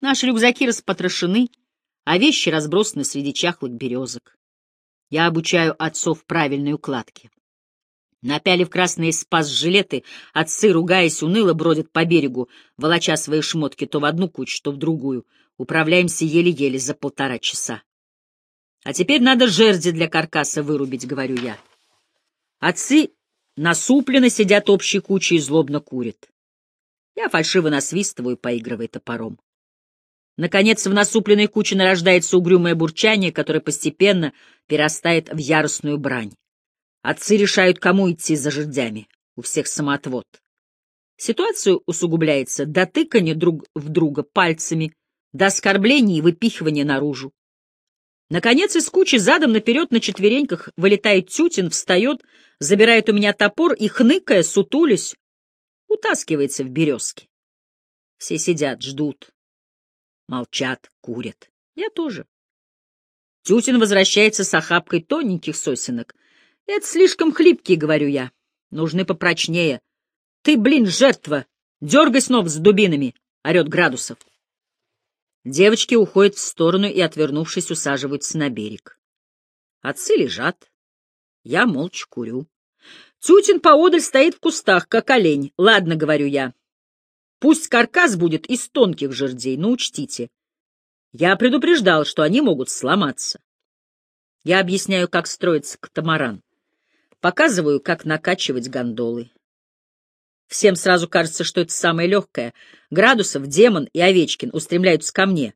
Наши рюкзаки распотрошены, а вещи разбросаны среди чахлых березок. Я обучаю отцов правильной укладке. Напялив красные спас-жилеты, отцы, ругаясь, уныло бродят по берегу, волоча свои шмотки то в одну кучу, то в другую. Управляемся еле-еле за полтора часа. А теперь надо жерди для каркаса вырубить, говорю я. Отцы насупленно сидят общей кучей и злобно курят. Я фальшиво насвистываю, поигрывая топором. Наконец, в насупленной куче нарождается угрюмое бурчание, которое постепенно перерастает в яростную брань. Отцы решают, кому идти за жердями. У всех самоотвод. Ситуация усугубляется до тыкания друг в друга пальцами, до оскорблений и выпихивания наружу. Наконец, из кучи задом наперед на четвереньках вылетает Тютин, встает, забирает у меня топор и, хныкая, сутулясь, утаскивается в березки. Все сидят, ждут, молчат, курят. Я тоже. Тютин возвращается с охапкой тоненьких сосенок. Это слишком хлипкие, говорю я. Нужны попрочнее. Ты, блин, жертва! Дергай снова с дубинами, — орет Градусов. Девочки уходят в сторону и, отвернувшись, усаживаются на берег. Отцы лежат. Я молча курю. Тютин поодаль стоит в кустах, как олень. Ладно, говорю я. Пусть каркас будет из тонких жердей, но учтите. Я предупреждал, что они могут сломаться. Я объясняю, как строится катамаран. Показываю, как накачивать гондолы. Всем сразу кажется, что это самое легкое. Градусов, Демон и Овечкин устремляются ко мне.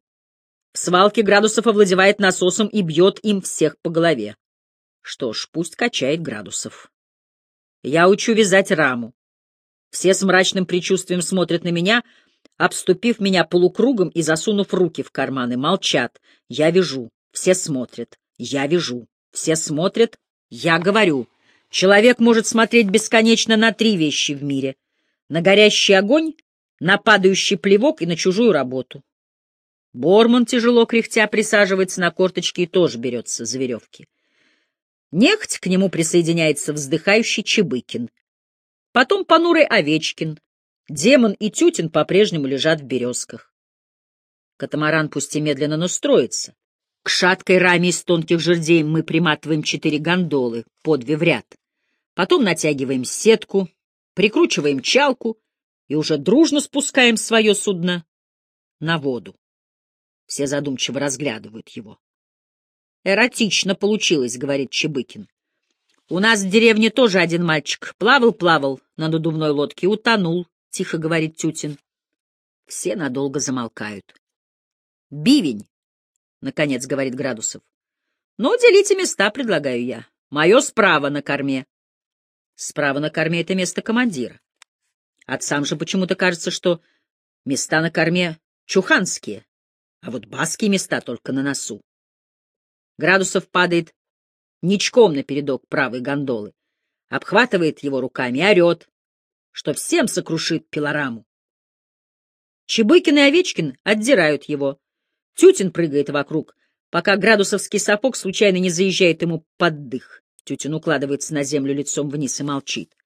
В свалке Градусов овладевает насосом и бьет им всех по голове. Что ж, пусть качает Градусов. Я учу вязать раму. Все с мрачным предчувствием смотрят на меня, обступив меня полукругом и засунув руки в карманы. Молчат. Я вяжу. Все смотрят. Я вяжу. Все смотрят. Я говорю. Человек может смотреть бесконечно на три вещи в мире на горящий огонь, на падающий плевок и на чужую работу. Борман, тяжело кряхтя, присаживается на корточки и тоже берется за веревки. Нехть к нему присоединяется вздыхающий Чебыкин. Потом понурый Овечкин. Демон и Тютин по-прежнему лежат в березках. Катамаран пусть и медленно, но строится. К шаткой раме из тонких жердей мы приматываем четыре гондолы, по две в ряд. Потом натягиваем сетку, прикручиваем чалку и уже дружно спускаем свое судно на воду. Все задумчиво разглядывают его. «Эротично получилось», — говорит Чебыкин. «У нас в деревне тоже один мальчик. Плавал-плавал на надувной лодке, утонул», — тихо говорит Тютин. Все надолго замолкают. «Бивень», — наконец говорит Градусов. «Ну, делите места, предлагаю я. Мое справа на корме, Справа на корме — это место командира. Отцам же почему-то кажется, что места на корме чуханские, а вот баские места только на носу. Градусов падает ничком на передок правой гондолы, обхватывает его руками и орет, что всем сокрушит пилораму. Чебыкин и Овечкин отдирают его. Тютин прыгает вокруг, пока градусовский сапог случайно не заезжает ему под дых. Тютин укладывается на землю лицом вниз и молчит.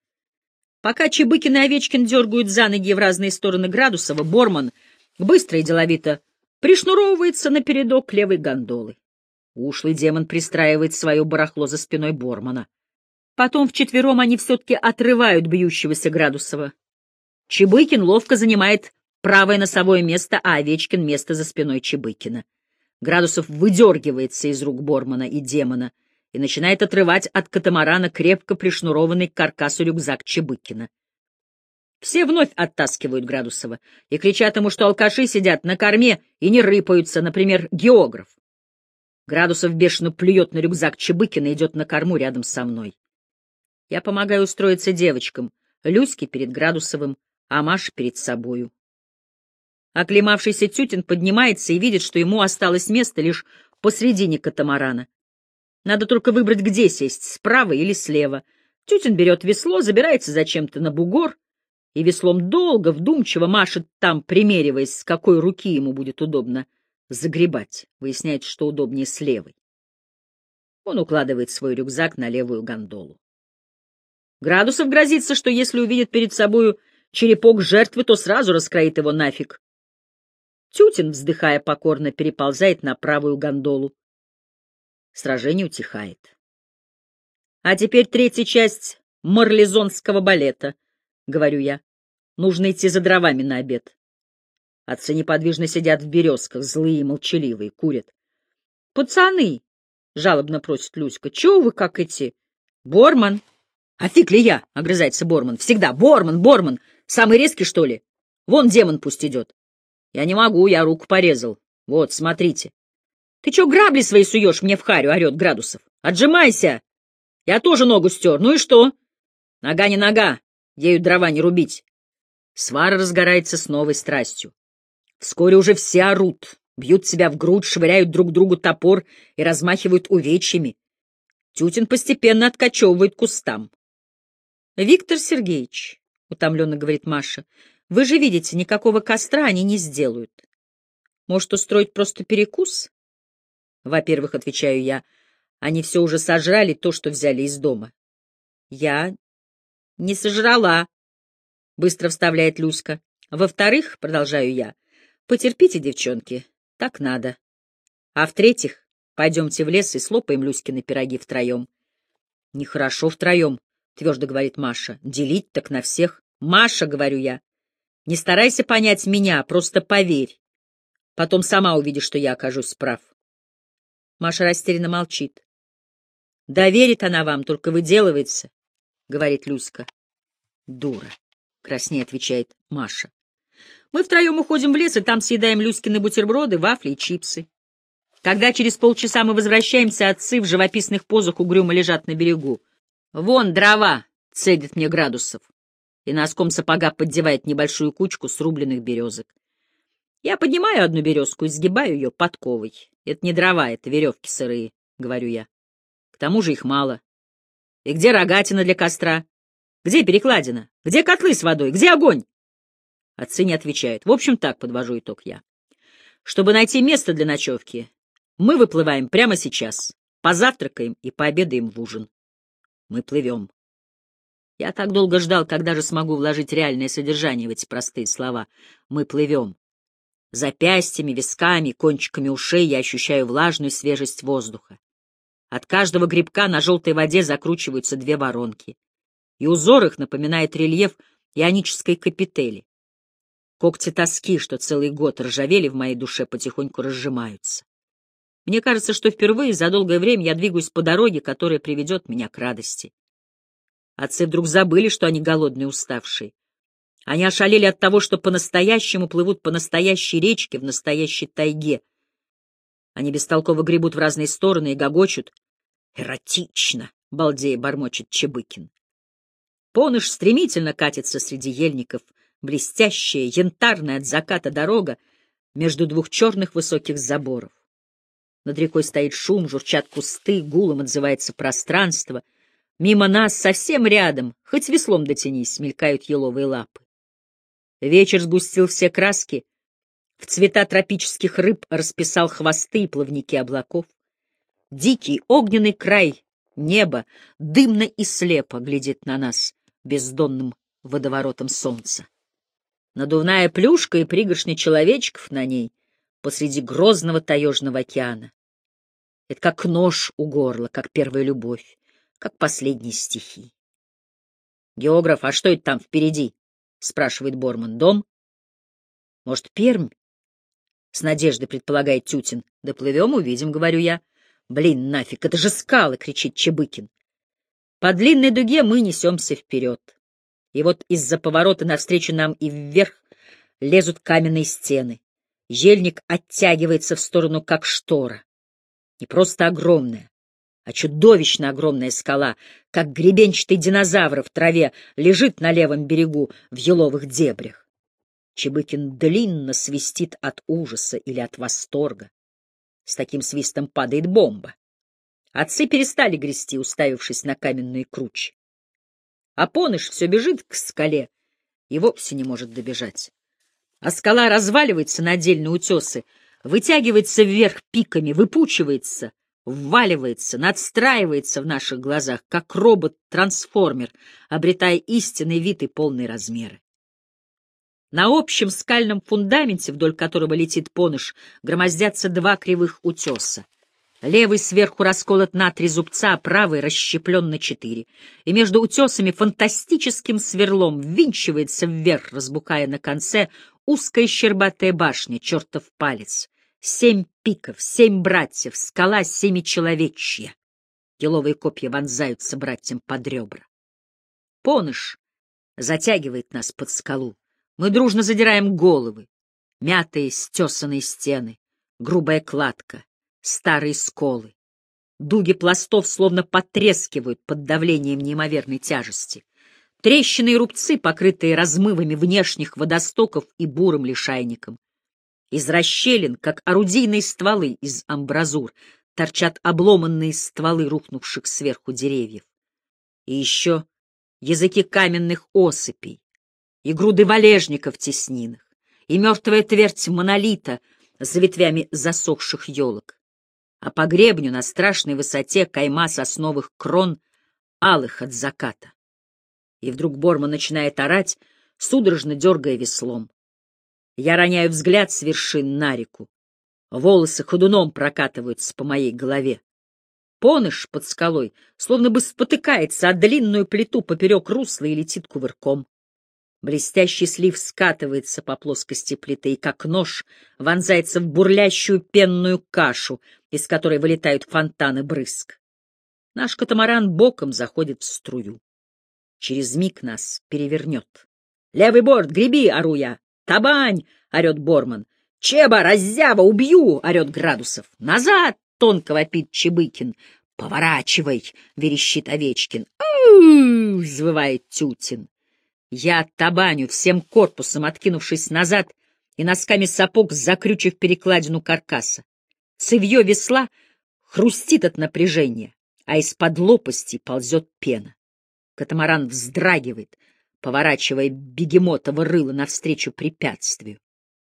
Пока Чебыкин и Овечкин дергают за ноги в разные стороны Градусова, Борман быстро и деловито пришнуровывается на передок левой гондолы. Ушлый демон пристраивает свое барахло за спиной Бормана. Потом вчетвером они все-таки отрывают бьющегося Градусова. Чебыкин ловко занимает правое носовое место, а Овечкин — место за спиной Чебыкина. Градусов выдергивается из рук Бормана и демона — и начинает отрывать от катамарана крепко пришнурованный к каркасу рюкзак Чебыкина. Все вновь оттаскивают Градусова и кричат ему, что алкаши сидят на корме и не рыпаются, например, географ. Градусов бешено плюет на рюкзак Чебыкина и идет на корму рядом со мной. Я помогаю устроиться девочкам, Люське перед Градусовым, а Маша перед собою. Оклемавшийся Тютин поднимается и видит, что ему осталось место лишь посредине катамарана. Надо только выбрать, где сесть, справа или слева. Тютин берет весло, забирается зачем-то на бугор и веслом долго, вдумчиво машет там, примериваясь, с какой руки ему будет удобно загребать. Выясняет, что удобнее с левой. Он укладывает свой рюкзак на левую гондолу. Градусов грозится, что если увидит перед собою черепок жертвы, то сразу раскроит его нафиг. Тютин, вздыхая покорно, переползает на правую гондолу. Сражение утихает. А теперь третья часть марлезонского балета, — говорю я. Нужно идти за дровами на обед. Отцы неподвижно сидят в березках, злые и молчаливые, курят. — Пацаны! — жалобно просит Люська. — Чего вы как эти? — Борман! — А ли я? — огрызается Борман. — Всегда Борман, Борман! Самый резкий, что ли? Вон демон пусть идет. — Я не могу, я руку порезал. Вот, смотрите. — Ты чё грабли свои суешь мне в харю? — орет Градусов. — Отжимайся! Я тоже ногу стер. Ну и что? Нога не нога. Ею дрова не рубить. Свара разгорается с новой страстью. Вскоре уже все орут, бьют себя в грудь, швыряют друг другу топор и размахивают увечьями. Тютин постепенно откачевывает кустам. — Виктор Сергеевич, — утомленно говорит Маша, — вы же видите, никакого костра они не сделают. Может, устроить просто перекус? Во-первых, отвечаю я, они все уже сожрали то, что взяли из дома. Я не сожрала, — быстро вставляет Люська. Во-вторых, продолжаю я, потерпите, девчонки, так надо. А в-третьих, пойдемте в лес и слопаем Люськины пироги втроем. Нехорошо втроем, твердо говорит Маша. Делить так на всех. Маша, говорю я, не старайся понять меня, просто поверь. Потом сама увидишь, что я окажусь прав. Маша растерянно молчит. Доверит она вам, только выделывается, — говорит Люська. Дура, — краснее отвечает Маша. Мы втроем уходим в лес, и там съедаем Люськины бутерброды, вафли и чипсы. Когда через полчаса мы возвращаемся, отцы в живописных позах угрюмо лежат на берегу. «Вон дрова!» — цедит мне градусов. И носком сапога поддевает небольшую кучку срубленных березок. Я поднимаю одну березку и сгибаю ее подковой. Это не дрова, это веревки сырые, — говорю я. К тому же их мало. И где рогатина для костра? Где перекладина? Где котлы с водой? Где огонь? Отцы не отвечают. В общем, так подвожу итог я. Чтобы найти место для ночевки, мы выплываем прямо сейчас, позавтракаем и пообедаем в ужин. Мы плывем. Я так долго ждал, когда же смогу вложить реальное содержание в эти простые слова. Мы плывем. Запястьями, висками, кончиками ушей я ощущаю влажную свежесть воздуха. От каждого грибка на желтой воде закручиваются две воронки. И узор их напоминает рельеф ионической капители. Когти тоски, что целый год ржавели в моей душе, потихоньку разжимаются. Мне кажется, что впервые за долгое время я двигаюсь по дороге, которая приведет меня к радости. Отцы вдруг забыли, что они голодные уставшие. Они ошалели от того, что по-настоящему плывут по настоящей речке в настоящей тайге. Они бестолково гребут в разные стороны и гогочут. «Эротично!» — балдея бормочет Чебыкин. Поныш стремительно катится среди ельников, блестящая, янтарная от заката дорога между двух черных высоких заборов. Над рекой стоит шум, журчат кусты, гулом отзывается пространство. Мимо нас, совсем рядом, хоть веслом дотянись, мелькают еловые лапы. Вечер сгустил все краски, в цвета тропических рыб расписал хвосты и плавники облаков. Дикий огненный край неба дымно и слепо глядит на нас бездонным водоворотом солнца. Надувная плюшка и пригоршни человечков на ней посреди грозного таежного океана. Это как нож у горла, как первая любовь, как последние стихи. «Географ, а что это там впереди?» — спрашивает Борман. «Дом?» «Может, Пермь?» — с надеждой предполагает Тютин. «Доплывем, увидим», — говорю я. «Блин, нафиг, это же скалы!» — кричит Чебыкин. По длинной дуге мы несемся вперед. И вот из-за поворота навстречу нам и вверх лезут каменные стены. Ельник оттягивается в сторону, как штора. Не просто огромная, а чудовищно огромная скала, как гребенчатый динозавр в траве, лежит на левом берегу в еловых дебрях. Чебыкин длинно свистит от ужаса или от восторга. С таким свистом падает бомба. Отцы перестали грести, уставившись на каменные кручи. А Поныш все бежит к скале и вовсе не может добежать. А скала разваливается на отдельные утесы, вытягивается вверх пиками, выпучивается, вваливается, надстраивается в наших глазах, как робот-трансформер, обретая истинный вид и полные размеры. На общем скальном фундаменте, вдоль которого летит поныш, громоздятся два кривых утеса. Левый сверху расколот на три зубца, правый расщеплен на четыре. И между утесами фантастическим сверлом ввинчивается вверх, разбукая на конце узкая щербатая башня, чертов палец. Семь пиков, семь братьев, скала семичеловечья. Еловые копья вонзаются братьям под ребра. Поныш затягивает нас под скалу. Мы дружно задираем головы. Мятые, стесанные стены, грубая кладка, старые сколы. Дуги пластов словно потрескивают под давлением неимоверной тяжести. Трещины и рубцы, покрытые размывами внешних водостоков и бурым лишайником. Из расщелин, как орудийные стволы из амбразур, торчат обломанные стволы рухнувших сверху деревьев. И еще языки каменных осыпей, и груды валежника в теснинах, и мертвая твердь монолита за ветвями засохших елок а по гребню на страшной высоте кайма сосновых крон, алых от заката. И вдруг Борма начинает орать, судорожно дергая веслом. Я роняю взгляд с вершин на реку. Волосы ходуном прокатываются по моей голове. Поныш под скалой словно бы спотыкается о длинную плиту поперек русла и летит кувырком. Блестящий слив скатывается по плоскости плиты и, как нож, вонзается в бурлящую пенную кашу, из которой вылетают фонтаны брызг. Наш катамаран боком заходит в струю. Через миг нас перевернет. «Левый борт, греби!» — ору я. «Табань!» — орет Борман. «Чеба, раззява, убью!» — орет Градусов. «Назад!» — тонко вопит Чебыкин. «Поворачивай!» — верещит Овечкин. «У-у-у!» — взвывает Тютин. Я табаню всем корпусом, откинувшись назад и носками сапог закрючив перекладину каркаса. Цевье весла хрустит от напряжения, а из-под лопасти ползет пена. Катамаран вздрагивает, поворачивая бегемотово рыло навстречу препятствию.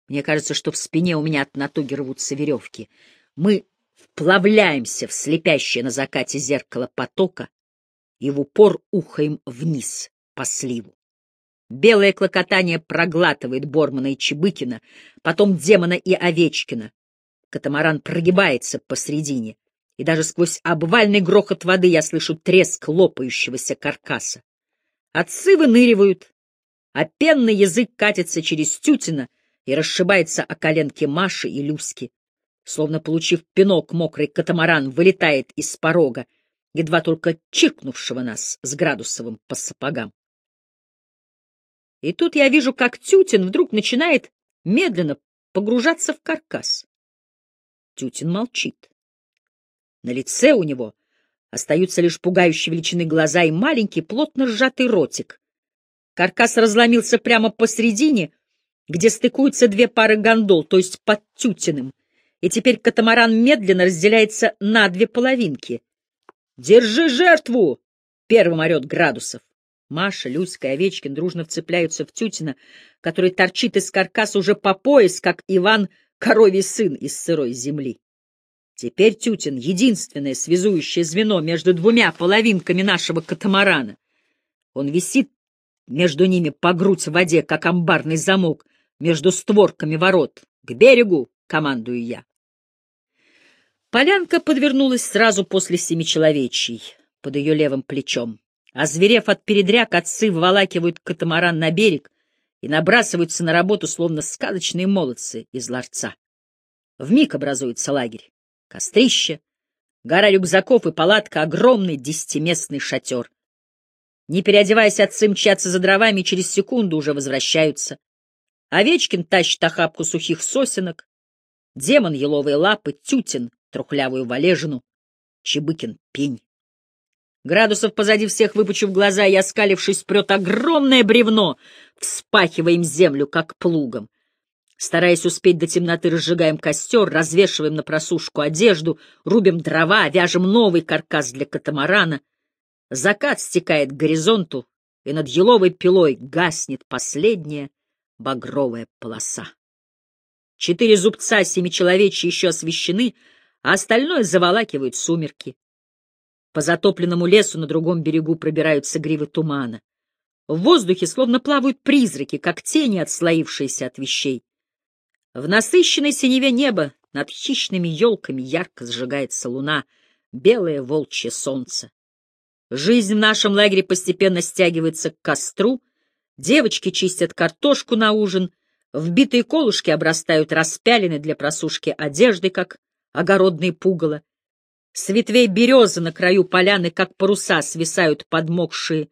Мне кажется, что в спине у меня от натуги рвутся веревки. Мы вплавляемся в слепящее на закате зеркало потока и в упор ухаем вниз по сливу. Белое клокотание проглатывает Бормана и Чебыкина, потом демона и Овечкина. Катамаран прогибается посредине, и даже сквозь обвальный грохот воды я слышу треск лопающегося каркаса. Отцы выныривают, а пенный язык катится через тютина и расшибается о коленке Маши и Люськи. Словно получив пинок, мокрый катамаран вылетает из порога, едва только чиркнувшего нас с Градусовым по сапогам. И тут я вижу, как Тютин вдруг начинает медленно погружаться в каркас. Тютин молчит. На лице у него остаются лишь пугающие величины глаза и маленький, плотно сжатый ротик. Каркас разломился прямо посредине, где стыкуются две пары гондол, то есть под Тютиным, и теперь катамаран медленно разделяется на две половинки. «Держи жертву!» — первым орет Градусов. Маша, Люська и Овечкин дружно вцепляются в Тютина, который торчит из каркаса уже по пояс, как Иван коровий сын из сырой земли. Теперь Тютин — единственное связующее звено между двумя половинками нашего катамарана. Он висит между ними по грудь в воде, как амбарный замок, между створками ворот. «К берегу!» — командую я. Полянка подвернулась сразу после семичеловечьей, под ее левым плечом. Озверев от передряг, отцы вволакивают катамаран на берег и набрасываются на работу, словно сказочные молодцы из ларца. Вмиг образуется лагерь. Кострище, гора рюкзаков и палатка — огромный десятиместный шатер. Не переодеваясь, отцы мчатся за дровами через секунду уже возвращаются. Овечкин тащит охапку сухих сосенок, демон — еловые лапы, тютин — трухлявую валежину, Чебыкин — пень. Градусов позади всех, выпучив глаза и оскалившись, прет огромное бревно, вспахиваем землю, как плугом. Стараясь успеть до темноты, разжигаем костер, развешиваем на просушку одежду, рубим дрова, вяжем новый каркас для катамарана. Закат стекает к горизонту, и над еловой пилой гаснет последняя багровая полоса. Четыре зубца семичеловечьи еще освещены, а остальное заволакивают сумерки. По затопленному лесу на другом берегу пробираются гривы тумана. В воздухе словно плавают призраки, как тени, отслоившиеся от вещей. В насыщенной синеве неба над хищными елками ярко сжигается луна, белое волчье солнце. Жизнь в нашем лагере постепенно стягивается к костру, девочки чистят картошку на ужин, вбитые колышки обрастают распялены для просушки одежды, как огородные пугало. С ветвей березы на краю поляны, как паруса, свисают подмокшие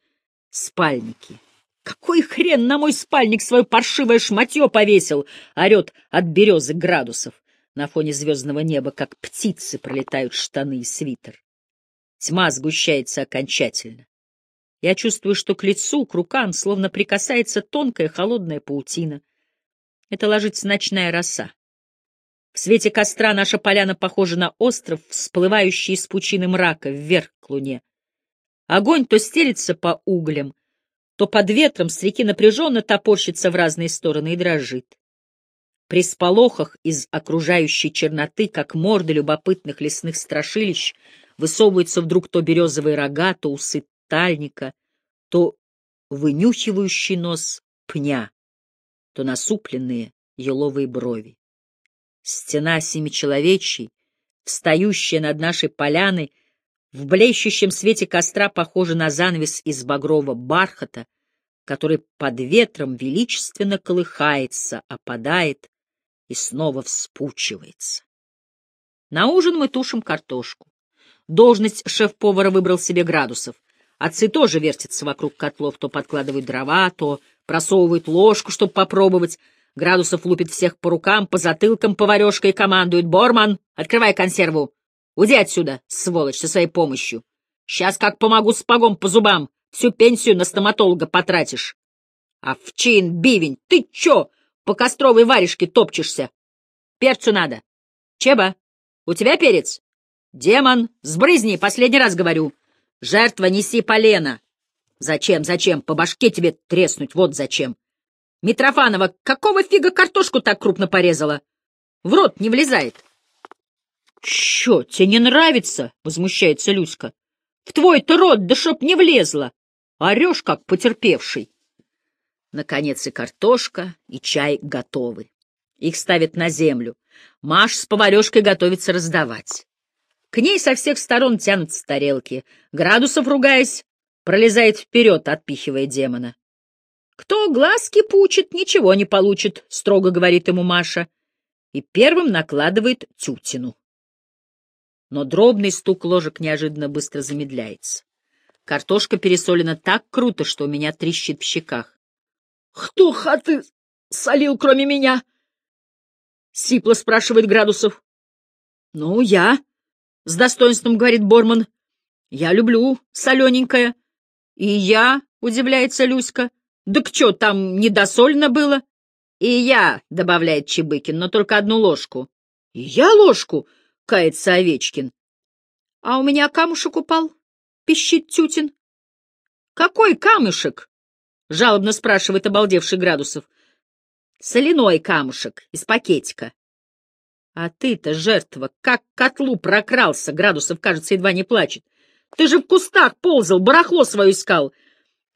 спальники. Какой хрен на мой спальник свое паршивое шматье повесил? Орет от березы градусов. На фоне звездного неба, как птицы, пролетают штаны и свитер. Тьма сгущается окончательно. Я чувствую, что к лицу, к рукам, словно прикасается тонкая холодная паутина. Это ложится ночная роса. В свете костра наша поляна похожа на остров, всплывающий из пучины мрака вверх к луне. Огонь то стелится по углям, то под ветром с реки напряженно топорщится в разные стороны и дрожит. При сполохах из окружающей черноты, как морды любопытных лесных страшилищ, высовываются вдруг то березовые рога, то усы тальника, то вынюхивающий нос пня, то насупленные еловые брови. Стена семичеловечьей, встающая над нашей поляной, в блещущем свете костра похоже на занавес из багрового бархата, который под ветром величественно колыхается, опадает и снова вспучивается. На ужин мы тушим картошку. Должность шеф-повара выбрал себе градусов. Отцы тоже вертятся вокруг котлов, то подкладывают дрова, то просовывают ложку, чтобы попробовать. Градусов лупит всех по рукам, по затылкам поварешкой командует. «Борман, открывай консерву! Уйди отсюда, сволочь, со своей помощью. Сейчас как помогу с погом по зубам, всю пенсию на стоматолога потратишь. Овчин, бивень, ты чё по костровой варежке топчешься? Перцу надо. Чеба, у тебя перец? Демон, сбрызни, последний раз говорю. Жертва, неси полено. Зачем, зачем? По башке тебе треснуть, вот зачем. Митрофанова, какого фига картошку так крупно порезала? В рот не влезает. — Чё, тебе не нравится? — возмущается Люська. — В твой-то рот, да чтоб не влезла. Орёшь, как потерпевший. Наконец и картошка, и чай готовы. Их ставят на землю. Маш с поварешкой готовится раздавать. К ней со всех сторон тянутся тарелки. Градусов, ругаясь, пролезает вперед, отпихивая демона. «Кто глазки пучит, ничего не получит», — строго говорит ему Маша. И первым накладывает тютину но дробный стук ложек неожиданно быстро замедляется. Картошка пересолена так круто, что у меня трещит в щеках. — Кто хаты солил, кроме меня? — сипло спрашивает Градусов. — Ну, я, — с достоинством говорит Борман. — Я люблю солененькое. — И я, — удивляется Люська. — Да к чё, там недосольно было? — И я, — добавляет Чебыкин, — но только одну ложку. — И я ложку? — кается Овечкин. — А у меня камушек упал, — пищит Тютин. — Какой камушек? — жалобно спрашивает обалдевший Градусов. — Соляной камушек из пакетика. — А ты-то, жертва, как к котлу прокрался, Градусов, кажется, едва не плачет. Ты же в кустах ползал, барахло свое искал.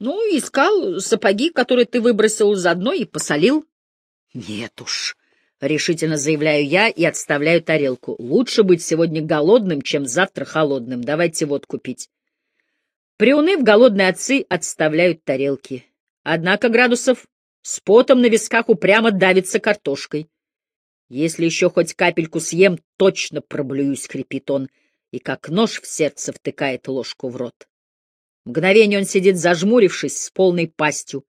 Ну, искал сапоги, которые ты выбросил заодно и посолил. — Нет уж, Решительно заявляю я и отставляю тарелку. Лучше быть сегодня голодным, чем завтра холодным. Давайте водку пить. Приуныв, голодные отцы отставляют тарелки. Однако градусов с потом на висках упрямо давится картошкой. Если еще хоть капельку съем, точно проблююсь, хрипит он, и как нож в сердце втыкает ложку в рот. Мгновение он сидит зажмурившись, с полной пастью.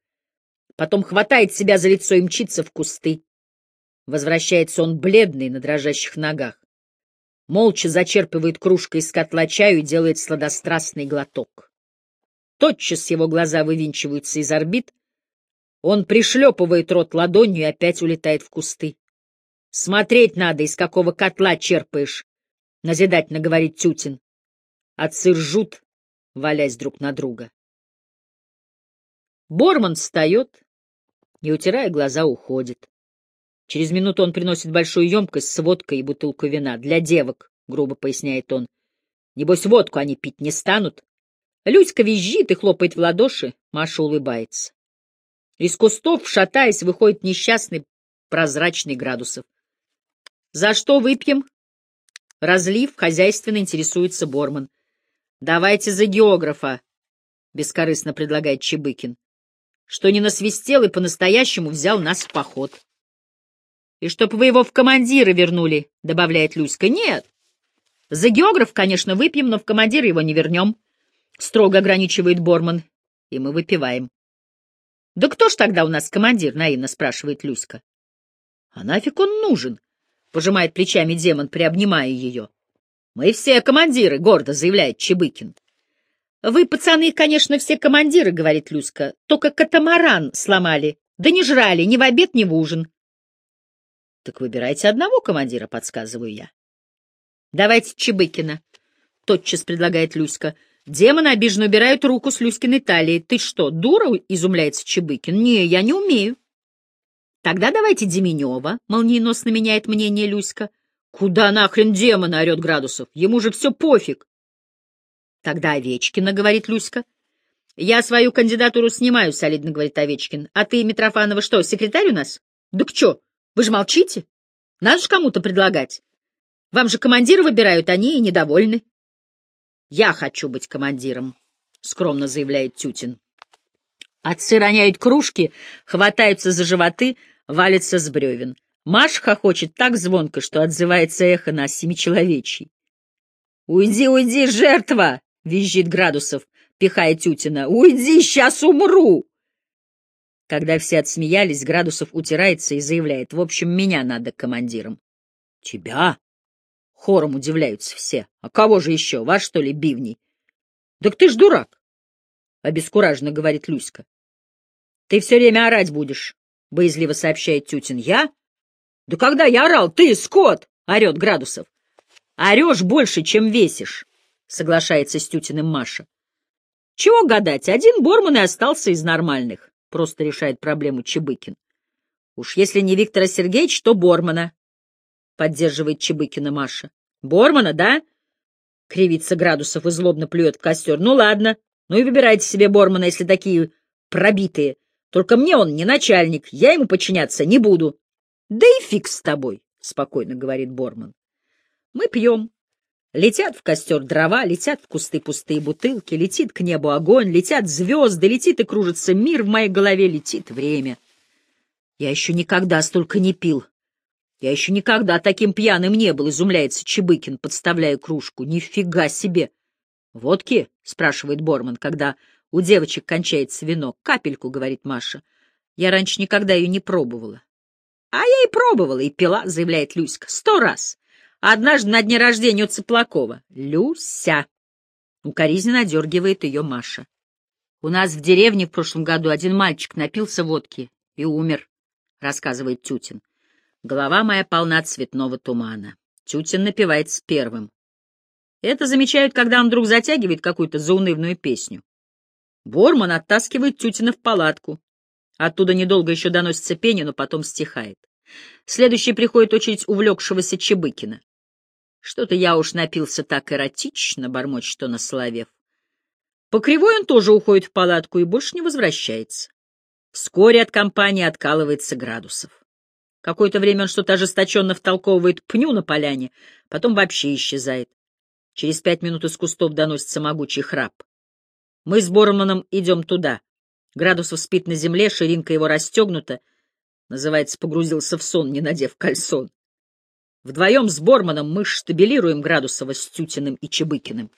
Потом хватает себя за лицо и мчится в кусты. Возвращается он бледный, на дрожащих ногах. Молча зачерпывает кружкой из котла чаю и делает сладострастный глоток. Тотчас его глаза вывинчиваются из орбит. Он пришлепывает рот ладонью и опять улетает в кусты. Смотреть надо, из какого котла черпаешь, — назидательно говорит Тютин. Отцы ржут, валясь друг на друга. Борман встает и, утирая глаза, уходит. Через минуту он приносит большую емкость с водкой и бутылку вина. Для девок, — грубо поясняет он. Небось, водку они пить не станут. Люська визжит и хлопает в ладоши, Маша улыбается. Из кустов, шатаясь, выходит несчастный прозрачный градусов. «За что выпьем?» Разлив, хозяйственно интересуется Борман. «Давайте за географа», — бескорыстно предлагает Чебыкин, «что не насвистел и по-настоящему взял нас в поход». «И чтоб вы его в командиры вернули», — добавляет Люська. «Нет, за географ, конечно, выпьем, но в командиры его не вернем», — строго ограничивает Борман, и мы выпиваем. «Да кто ж тогда у нас командир?» — наивно спрашивает Люська. «А нафиг он нужен?» — пожимает плечами демон, приобнимая ее. «Мы все командиры», — гордо заявляет Чебыкин. «Вы, пацаны, конечно, все командиры», — говорит Люська, — «только катамаран сломали, да не жрали ни в обед, ни в ужин». «Так выбирайте одного командира», — подсказываю я. «Давайте Чебыкина», — тотчас предлагает Люська. Демоны обиженно убирают руку с Люськиной талии. «Ты что, дура?» — изумляется Чебыкин. «Не, я не умею». «Тогда давайте Деменева», — молниеносно меняет мнение Люська. «Куда нахрен демона?» — орет Градусов. «Ему же все пофиг». «Тогда Овечкина», — говорит Люська. «Я свою кандидатуру снимаю», — солидно говорит Овечкин. «А ты, Митрофанова, что, секретарь у нас?» «Да к чё? Вы же молчите? Надо же кому-то предлагать. Вам же командиры выбирают, они и недовольны». «Я хочу быть командиром», — скромно заявляет Тютин. Отцы роняют кружки, хватаются за животы, валятся с бревен. Маш хохочет так звонко, что отзывается эхо на семичеловечий. «Уйди, уйди, жертва!» — визжит Градусов, пихая Тютина. «Уйди, сейчас умру!» Когда все отсмеялись, Градусов утирается и заявляет, «В общем, меня надо командиром». «Тебя?» — хором удивляются все. «А кого же еще? Вас, что ли, бивни?» «Так ты ж дурак!» — обескураженно говорит Люська. «Ты все время орать будешь», — боязливо сообщает Тютин. «Я?» «Да когда я орал? Ты, скот!» — орет Градусов. «Орешь больше, чем весишь», — соглашается с Тютиным Маша. «Чего гадать, один Борман и остался из нормальных», — просто решает проблему Чебыкин. «Уж если не Виктора Сергеевич, то Бормана», — поддерживает Чебыкина Маша. «Бормана, да?» — кривится Градусов и злобно плюет в костер. «Ну ладно, ну и выбирайте себе Бормана, если такие пробитые. Только мне он не начальник, я ему подчиняться не буду. Да и фиг с тобой, — спокойно говорит Борман. Мы пьем. Летят в костер дрова, летят в кусты пустые бутылки, летит к небу огонь, летят звезды, летит и кружится мир в моей голове, летит время. Я еще никогда столько не пил. Я еще никогда таким пьяным не был, изумляется Чебыкин, подставляя кружку. Нифига себе! Водки? — спрашивает Борман, когда у девочек кончается вино. Капельку, — говорит Маша. Я раньше никогда ее не пробовала. А я и пробовала, и пила, заявляет Люська. Сто раз. Однажды на дне рождения у Цыплакова. Люся. Укоризненно одергивает ее Маша. У нас в деревне в прошлом году один мальчик напился водки и умер, рассказывает Тютин. Голова моя полна цветного тумана. Тютин напивается первым. Это замечают, когда он вдруг затягивает какую-то заунывную песню. Борман оттаскивает Тютина в палатку. Оттуда недолго еще доносится пение, но потом стихает. Следующий приходит очередь увлекшегося Чебыкина. Что-то я уж напился так эротично, бормочет он, ословев. По кривой он тоже уходит в палатку и больше не возвращается. Вскоре от компании откалывается градусов. Какое-то время он что-то ожесточенно втолковывает пню на поляне, потом вообще исчезает. Через пять минут из кустов доносится могучий храп. Мы с Борманом идем туда. Градусов спит на земле, ширинка его расстегнута. Называется, погрузился в сон, не надев кальсон. Вдвоем с Борманом мы штабелируем Градусова с Тютиным и Чебыкиным.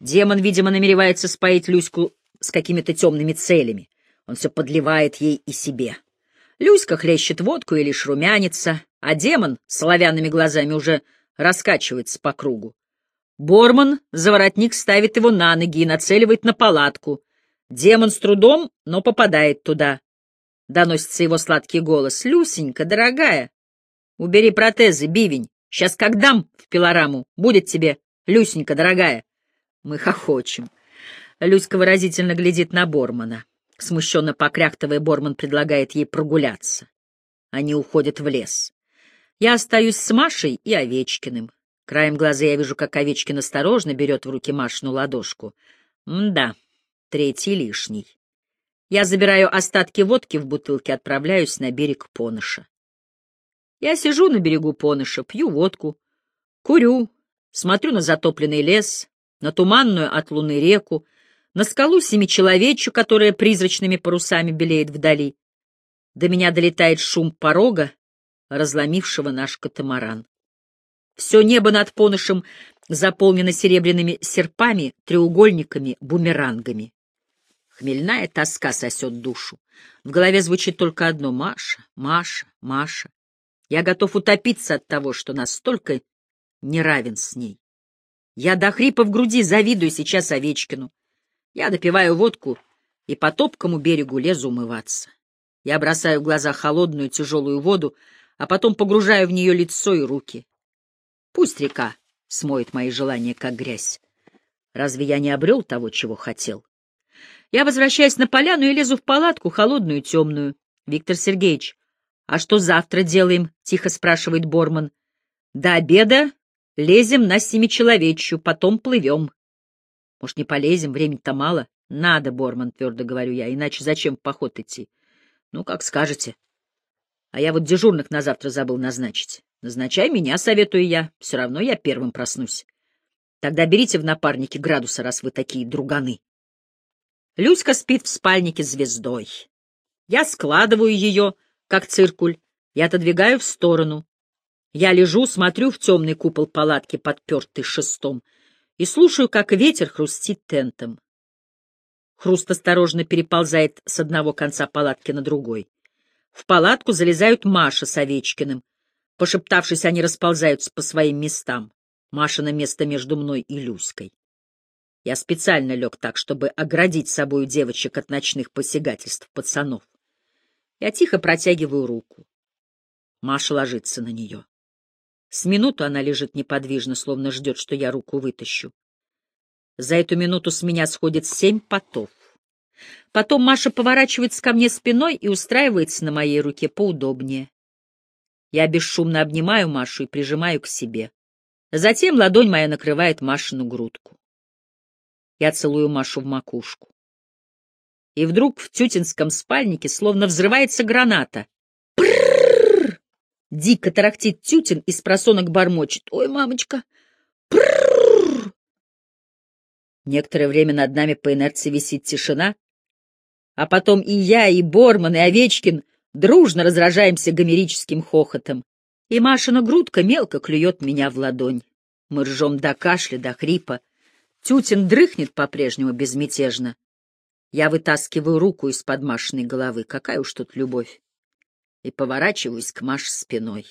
Демон, видимо, намеревается споить Люську с какими-то темными целями. Он все подливает ей и себе. Люська хлещет водку и лишь румянится, а демон с оловянными глазами уже раскачивается по кругу. Борман за воротник ставит его на ноги и нацеливает на палатку. Демон с трудом, но попадает туда. Доносится его сладкий голос. «Люсенька, дорогая, убери протезы, бивень. Сейчас как дам в пилораму, будет тебе, Люсенька, дорогая». Мы хохочем. Люська выразительно глядит на Бормана. Смущенно покряхтывая, Борман предлагает ей прогуляться. Они уходят в лес. Я остаюсь с Машей и Овечкиным. Краем глаза я вижу, как Овечкин осторожно берет в руки Машину ладошку. Мда, третий лишний. Я забираю остатки водки в бутылке, отправляюсь на берег Поныша. Я сижу на берегу Поныша, пью водку, курю, смотрю на затопленный лес, на туманную от луны реку, на скалу семичеловечью, которая призрачными парусами белеет вдали. До меня долетает шум порога, разломившего наш катамаран. Все небо над Понышем заполнено серебряными серпами, треугольниками, бумерангами. Хмельная тоска сосет душу. В голове звучит только одно — Маша, Маша, Маша. Я готов утопиться от того, что настолько не равен с ней. Я до хрипа в груди завидую сейчас Овечкину. Я допиваю водку и по топкому берегу лезу умываться. Я бросаю в глаза холодную тяжелую воду, а потом погружаю в нее лицо и руки. Пусть река смоет мои желания, как грязь. Разве я не обрел того, чего хотел? Я возвращаюсь на поляну и лезу в палатку, холодную и темную. Виктор Сергеевич, а что завтра делаем? — тихо спрашивает Борман. До обеда лезем на семичеловечью, потом плывем. Может, не полезем, времени-то мало. Надо, Борман, твердо говорю я, иначе зачем в поход идти? Ну, как скажете. А я вот дежурных на завтра забыл назначить. Назначай меня, советую я. Все равно я первым проснусь. Тогда берите в напарники градуса, раз вы такие друганы. Люська спит в спальнике звездой. Я складываю ее, как циркуль, и отодвигаю в сторону. Я лежу, смотрю в темный купол палатки, подпертый шестом, и слушаю, как ветер хрустит тентом. Хруст осторожно переползает с одного конца палатки на другой. В палатку залезают Маша с Овечкиным. Пошептавшись, они расползаются по своим местам. Маша на место между мной и Люськой. Я специально лег так, чтобы оградить собою девочек от ночных посягательств пацанов. Я тихо протягиваю руку. Маша ложится на нее. С минуту она лежит неподвижно, словно ждет, что я руку вытащу. За эту минуту с меня сходит семь потов. Потом Маша поворачивается ко мне спиной и устраивается на моей руке поудобнее. Я бесшумно обнимаю Машу и прижимаю к себе. Затем ладонь моя накрывает Машину грудку. Я целую Машу в макушку. И вдруг в тютинском спальнике словно взрывается граната. Пррррр! Дико тарахтит тютин и просонок бормочет. Ой, мамочка! Пррррр! Некоторое время над нами по инерции висит тишина, а потом и я, и Борман, и Овечкин дружно разражаемся гомерическим хохотом, и Машина грудка мелко клюет меня в ладонь. Мы ржем до кашля, до хрипа. Тютин дрыхнет по-прежнему безмятежно. Я вытаскиваю руку из-под Машиной головы, какая уж тут любовь, и поворачиваюсь к Маше спиной.